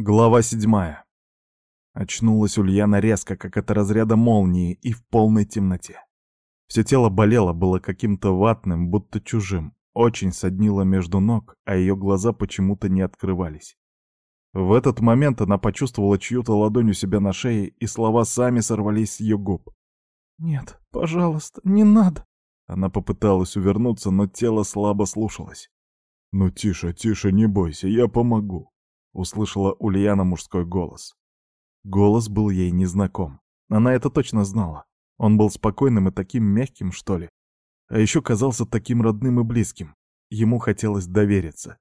Глава седьмая. Очнулась Ульяна резко, как от разряда молнии, и в полной темноте. Все тело болело, было каким-то ватным, будто чужим. Очень соднило между ног, а ее глаза почему-то не открывались. В этот момент она почувствовала чью-то ладонь у себя на шее, и слова сами сорвались с ее губ. «Нет, пожалуйста, не надо!» Она попыталась увернуться, но тело слабо слушалось. «Ну тише, тише, не бойся, я помогу», — услышала Ульяна мужской голос. Голос был ей незнаком. Она это точно знала. Он был спокойным и таким мягким, что ли. А еще казался таким родным и близким. Ему хотелось довериться.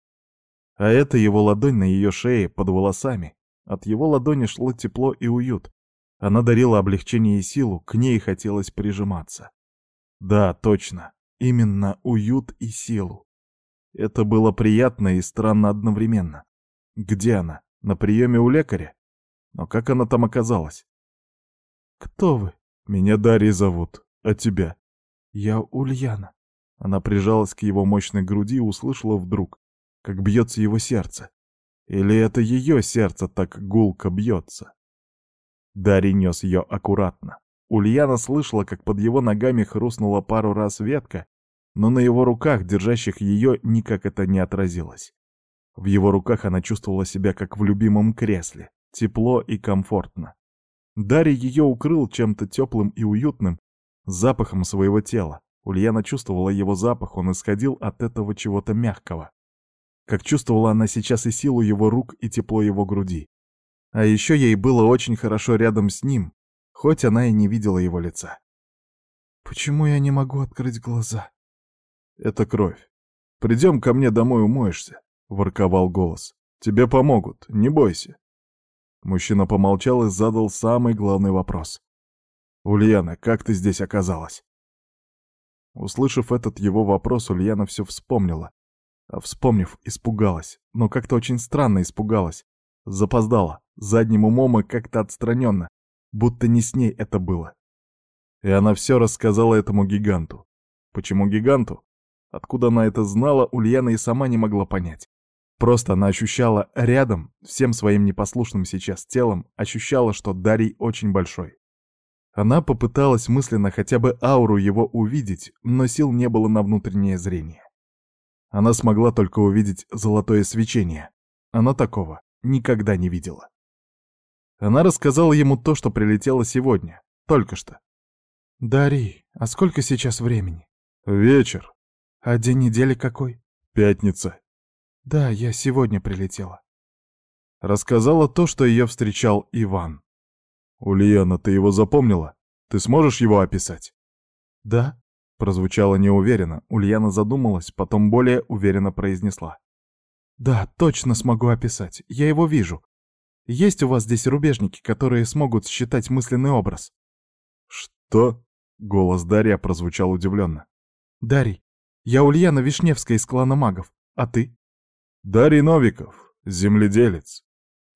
А это его ладонь на ее шее, под волосами. От его ладони шло тепло и уют. Она дарила облегчение и силу, к ней хотелось прижиматься. Да, точно. Именно уют и силу. Это было приятно и странно одновременно. Где она? На приеме у лекаря? Но как она там оказалась? «Кто вы?» «Меня Дарьей зовут. А тебя?» «Я Ульяна». Она прижалась к его мощной груди и услышала вдруг, как бьется его сердце. Или это ее сердце так гулко бьется? Дарий нес ее аккуратно. Ульяна слышала, как под его ногами хрустнула пару раз ветка, но на его руках, держащих ее, никак это не отразилось. В его руках она чувствовала себя как в любимом кресле, тепло и комфортно. Дарий ее укрыл чем-то теплым и уютным, запахом своего тела. Ульяна чувствовала его запах, он исходил от этого чего-то мягкого. Как чувствовала она сейчас и силу его рук, и тепло его груди. А еще ей было очень хорошо рядом с ним, хоть она и не видела его лица. «Почему я не могу открыть глаза?» «Это кровь. Придем ко мне домой умоешься», — ворковал голос. «Тебе помогут, не бойся». Мужчина помолчал и задал самый главный вопрос. «Ульяна, как ты здесь оказалась?» Услышав этот его вопрос, Ульяна все вспомнила. А вспомнив, испугалась, но как-то очень странно испугалась. Запоздала, задним умом и как-то отстраненно, будто не с ней это было. И она все рассказала этому гиганту. Почему гиганту? Откуда она это знала, Ульяна и сама не могла понять. Просто она ощущала рядом, всем своим непослушным сейчас телом, ощущала, что Дарий очень большой. Она попыталась мысленно хотя бы ауру его увидеть, но сил не было на внутреннее зрение. Она смогла только увидеть золотое свечение. Она такого никогда не видела. Она рассказала ему то, что прилетело сегодня, только что. «Дарий, а сколько сейчас времени?» «Вечер». «А день недели какой?» «Пятница». «Да, я сегодня прилетела». Рассказала то, что ее встречал Иван. «Ульяна, ты его запомнила? Ты сможешь его описать?» «Да», — прозвучало неуверенно. Ульяна задумалась, потом более уверенно произнесла. «Да, точно смогу описать. Я его вижу. Есть у вас здесь рубежники, которые смогут считать мысленный образ?» «Что?» — голос Дарья прозвучал удивленно. «Дарий, я Ульяна Вишневская из клана магов. А ты?» «Дарий Новиков, земледелец».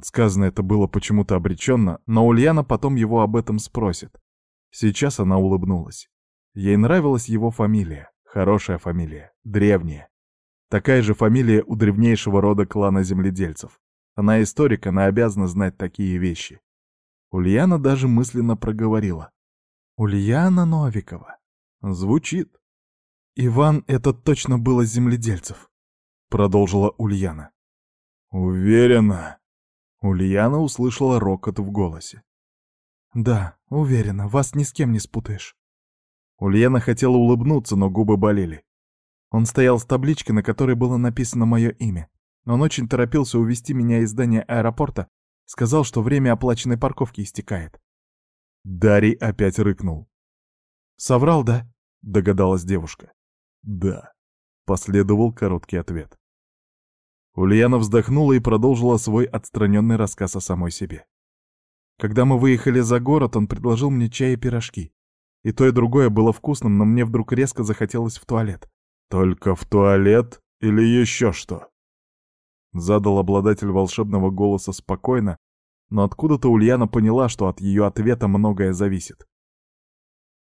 Сказано это было почему-то обреченно, но Ульяна потом его об этом спросит. Сейчас она улыбнулась. Ей нравилась его фамилия, хорошая фамилия, древняя. Такая же фамилия у древнейшего рода клана земледельцев. Она историк, она обязана знать такие вещи. Ульяна даже мысленно проговорила. «Ульяна Новикова». Звучит. «Иван этот точно был из земледельцев», — продолжила Ульяна. «Уверена». Ульяна услышала рокот в голосе. «Да, уверена, вас ни с кем не спутаешь». Ульяна хотела улыбнуться, но губы болели. Он стоял с табличкой, на которой было написано мое имя. Он очень торопился увезти меня из здания аэропорта, сказал, что время оплаченной парковки истекает. Дарий опять рыкнул. «Соврал, да?» — догадалась девушка. «Да», — последовал короткий ответ. Ульяна вздохнула и продолжила свой отстраненный рассказ о самой себе. Когда мы выехали за город, он предложил мне чай и пирожки. И то, и другое было вкусным, но мне вдруг резко захотелось в туалет. «Только в туалет или еще что?» Задал обладатель волшебного голоса спокойно, но откуда-то Ульяна поняла, что от ее ответа многое зависит.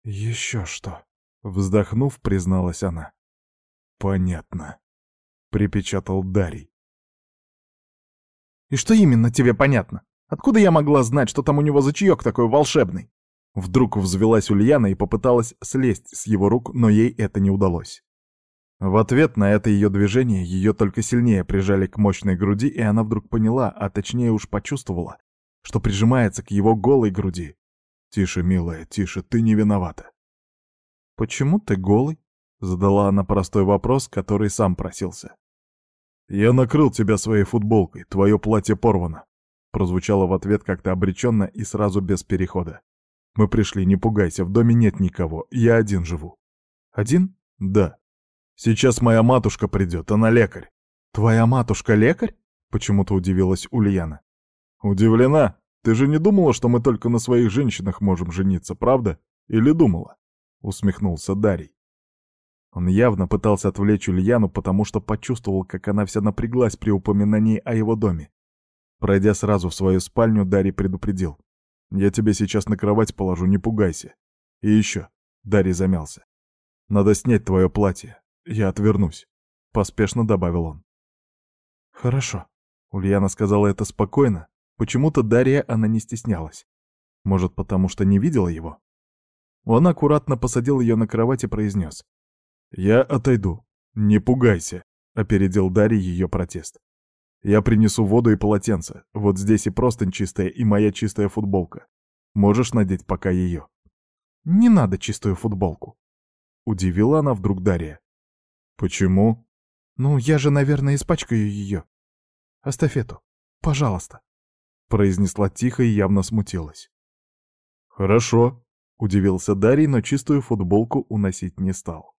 «Еще что?» — вздохнув, призналась она. «Понятно», — припечатал Дарий. И что именно тебе понятно? Откуда я могла знать, что там у него за чаек такой волшебный? Вдруг взвелась Ульяна и попыталась слезть с его рук, но ей это не удалось. В ответ на это ее движение ее только сильнее прижали к мощной груди, и она вдруг поняла, а точнее уж почувствовала, что прижимается к его голой груди. «Тише, милая, тише, ты не виновата». «Почему ты голый?» — задала она простой вопрос, который сам просился. «Я накрыл тебя своей футболкой, твое платье порвано», — прозвучало в ответ как-то обреченно и сразу без перехода. «Мы пришли, не пугайся, в доме нет никого, я один живу». «Один?» «Да», Сейчас моя матушка придет, она лекарь. Твоя матушка лекарь? Почему-то удивилась Ульяна. Удивлена? Ты же не думала, что мы только на своих женщинах можем жениться, правда? Или думала? Усмехнулся Дарий. Он явно пытался отвлечь Ульяну, потому что почувствовал, как она вся напряглась при упоминании о его доме. Пройдя сразу в свою спальню, Дарий предупредил. «Я тебе сейчас на кровать положу, не пугайся. И еще...» — Дарий замялся. «Надо снять твое платье. «Я отвернусь», — поспешно добавил он. «Хорошо». Ульяна сказала это спокойно. Почему-то Дарья она не стеснялась. Может, потому что не видела его? Он аккуратно посадил ее на кровать и произнес. «Я отойду. Не пугайся», — опередил Дарья ее протест. «Я принесу воду и полотенце. Вот здесь и простынь чистая, и моя чистая футболка. Можешь надеть пока ее». «Не надо чистую футболку», — удивила она вдруг Дарья. «Почему?» «Ну, я же, наверное, испачкаю ее. Астафету. Пожалуйста», — произнесла тихо и явно смутилась. «Хорошо», — удивился Дарий, но чистую футболку уносить не стал.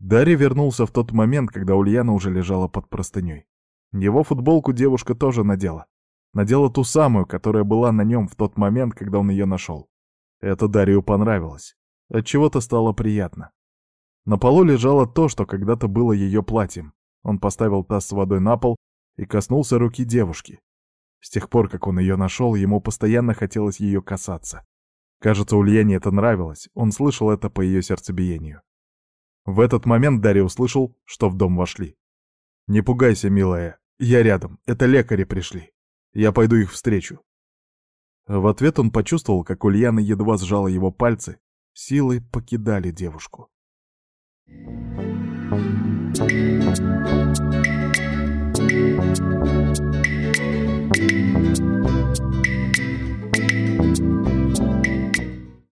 Дарий вернулся в тот момент, когда Ульяна уже лежала под простыней. Его футболку девушка тоже надела. Надела ту самую, которая была на нем в тот момент, когда он ее нашел. Это Дарью понравилось. Отчего-то стало приятно. На полу лежало то, что когда-то было ее платьем. Он поставил таз с водой на пол и коснулся руки девушки. С тех пор, как он ее нашел, ему постоянно хотелось ее касаться. Кажется, Ульяне это нравилось, он слышал это по ее сердцебиению. В этот момент Дарья услышал, что в дом вошли. «Не пугайся, милая, я рядом, это лекари пришли. Я пойду их встречу». В ответ он почувствовал, как Ульяна едва сжала его пальцы, силы покидали девушку. Thank you.